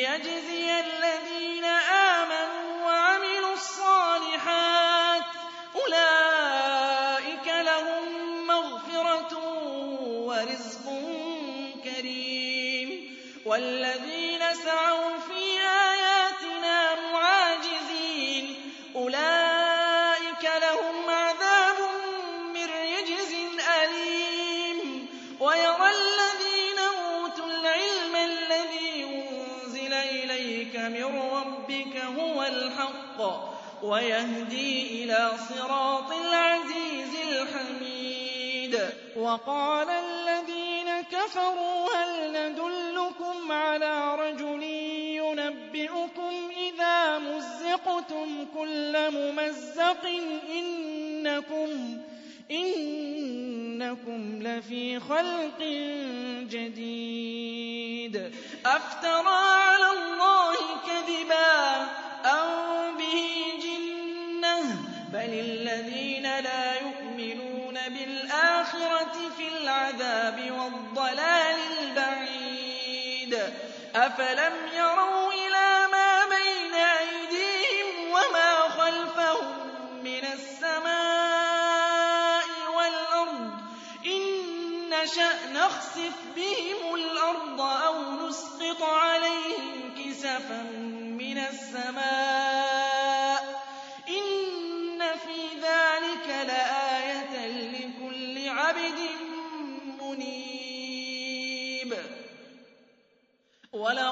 ليجزي الذين آمنوا من ربك هو الحق ويهدي إلى صراط العزيز الحميد. وقال الذين كفروا هل ندلكم على رجل ينبئكم إذا مزقتم كل ممزق إنكم إنكم لفي خلق جديد. أفترى أفلم يروا إلى ما بين أيديهم وما خلفهم من السماء والأرض إن نشأ نخسف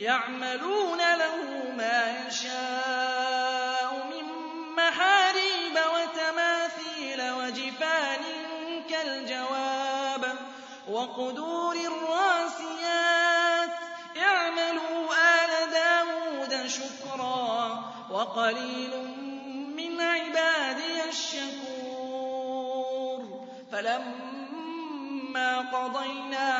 يعملون له ما يشاء من محاريب وتماثيل وجفان كالجواب وقدور الراسيات. يعملوا آل داود شكرا وقليل من عبادي الشكور. فلما قضينا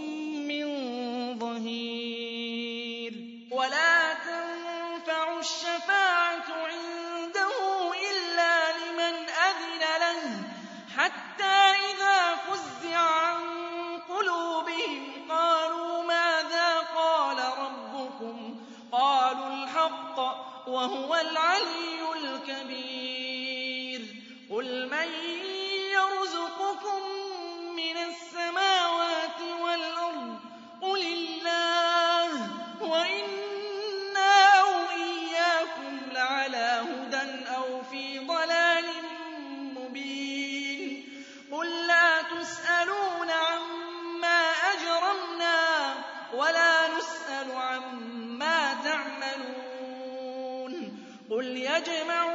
قُلْ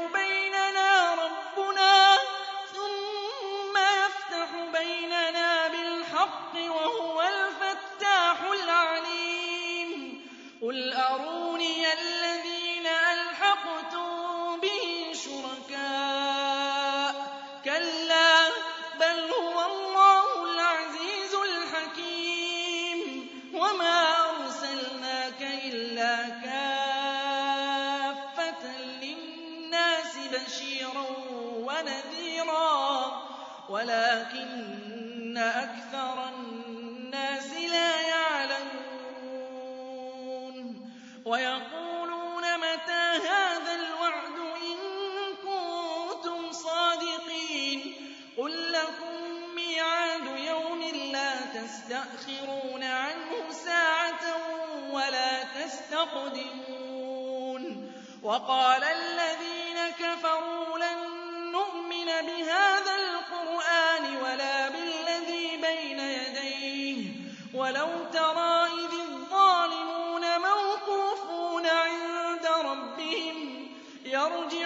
تَسْتَأْخِرُونَ عَنْهُ سَاعَةً وَلَا تَسْتَقْدِمُونَ. وَقَالَ الَّذِينَ كَفَرُوا لَن نُّؤْمِنَ بِهَٰذَا الْقُرْآنِ وَلَا بِالَّذِي بَيْنَ يَدَيْهِ. وَلَوْ تَرَىٰ إِذِ الظَّالِمُونَ مَوْقُوفُونَ عِندَ رَبِّهِمْ يَرْجِعُ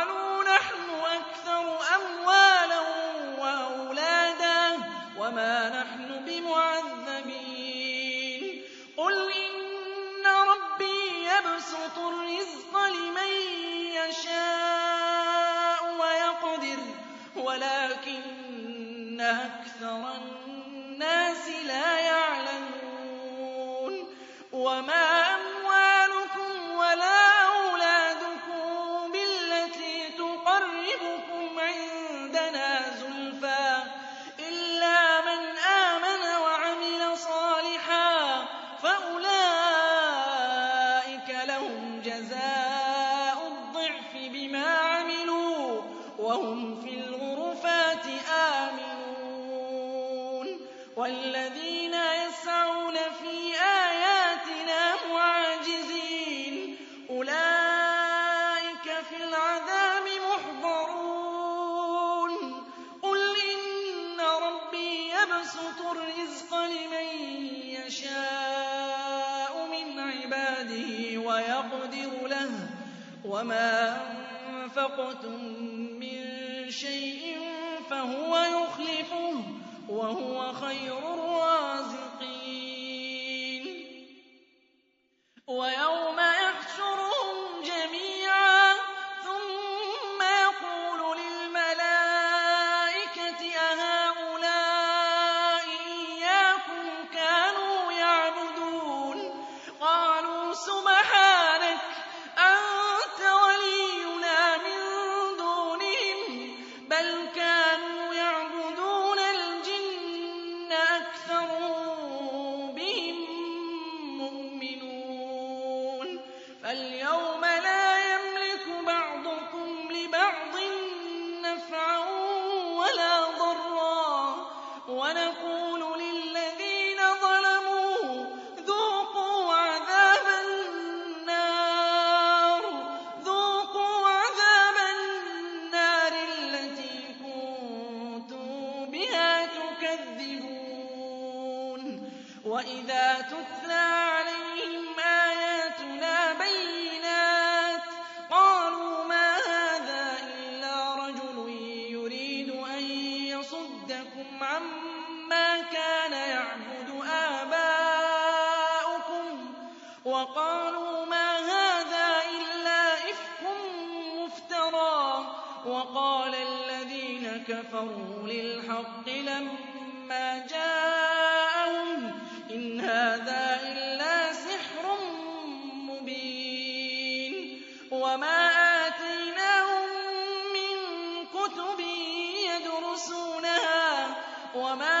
وَيَقْدِرُ لَهُ ۚ وَمَا أَنفَقْتُم مِّن شَيْءٍ فَهُوَ يُخْلِفُهُ ۖ وَهُوَ خَيْرُ وَقَالُوا مَا هَٰذَا إِلَّا إِفْكٌ مُّفْتَرًى. وَقَالَ الَّذِينَ كَفَرُوا لِلْحَقِّ لَمَّا جَاءَهُمْ إِنْ هَٰذَا إِلَّا سِحْرٌ مُّبِينٌ. وَمَا آتَيْنَاهُم مِّن كُتُبٍ يَدْرُسُونَهَا. وَمَا